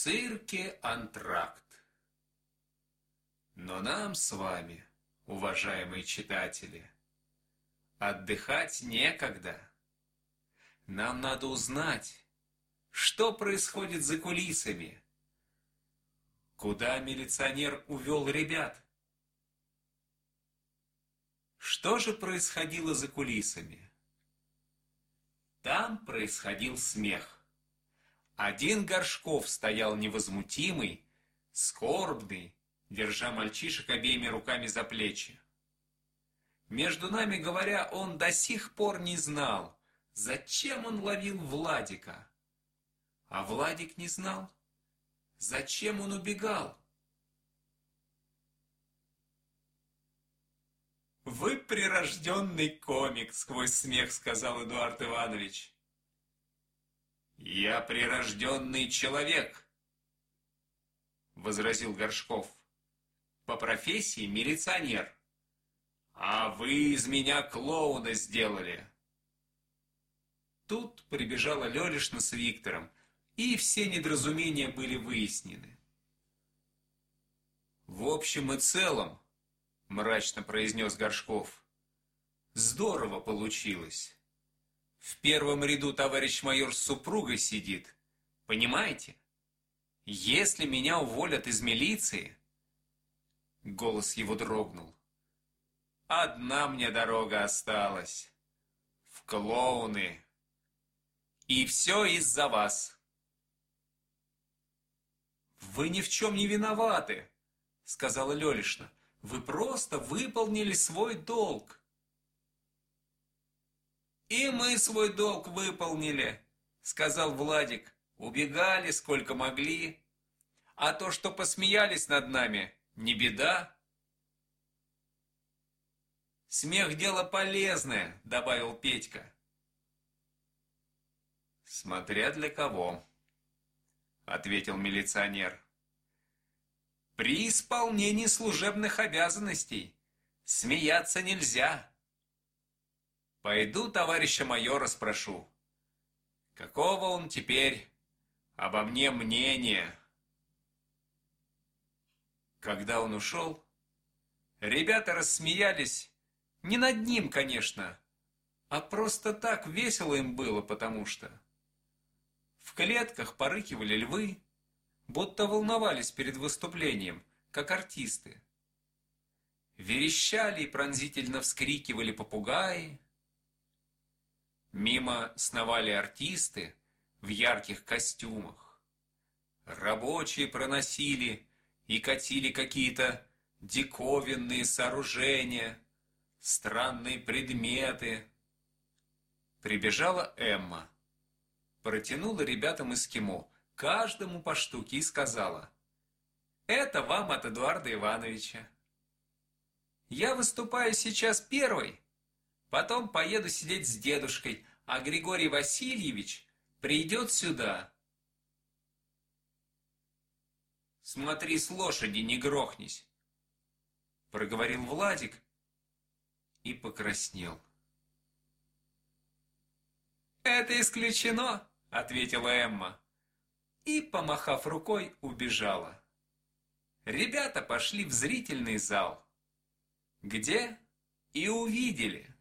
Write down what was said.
цирке антракт. Но нам с вами, уважаемые читатели, отдыхать некогда. Нам надо узнать, что происходит за кулисами. Куда милиционер увел ребят? Что же происходило за кулисами? Там происходил смех. Один Горшков стоял невозмутимый, скорбный, держа мальчишек обеими руками за плечи. Между нами говоря, он до сих пор не знал, зачем он ловил Владика. А Владик не знал, зачем он убегал. «Вы прирожденный комик», — сквозь смех сказал Эдуард Иванович. «Я прирожденный человек», — возразил Горшков. «По профессии милиционер. А вы из меня клоуна сделали». Тут прибежала Лелишна с Виктором, и все недоразумения были выяснены. «В общем и целом», — мрачно произнес Горшков, — «здорово получилось». В первом ряду товарищ майор с супругой сидит. Понимаете? Если меня уволят из милиции... Голос его дрогнул. Одна мне дорога осталась. В клоуны. И все из-за вас. Вы ни в чем не виноваты, сказала Лелишна. Вы просто выполнили свой долг. «И мы свой долг выполнили», — сказал Владик. «Убегали, сколько могли. А то, что посмеялись над нами, не беда». «Смех – дело полезное», – добавил Петька. «Смотря для кого», – ответил милиционер. «При исполнении служебных обязанностей смеяться нельзя». Пойду товарища майора спрошу. Какого он теперь обо мне мнения? Когда он ушел, ребята рассмеялись, не над ним, конечно, а просто так весело им было, потому что в клетках порыкивали львы, будто волновались перед выступлением, как артисты. Верещали и пронзительно вскрикивали попугаи, Мимо сновали артисты в ярких костюмах. Рабочие проносили и катили какие-то диковинные сооружения, странные предметы. Прибежала Эмма, протянула ребятам эскимо, каждому по штуке и сказала, «Это вам от Эдуарда Ивановича. Я выступаю сейчас первой, Потом поеду сидеть с дедушкой, а Григорий Васильевич придет сюда. Смотри с лошади, не грохнись, проговорил Владик и покраснел. Это исключено, ответила Эмма и, помахав рукой, убежала. Ребята пошли в зрительный зал, где и увидели –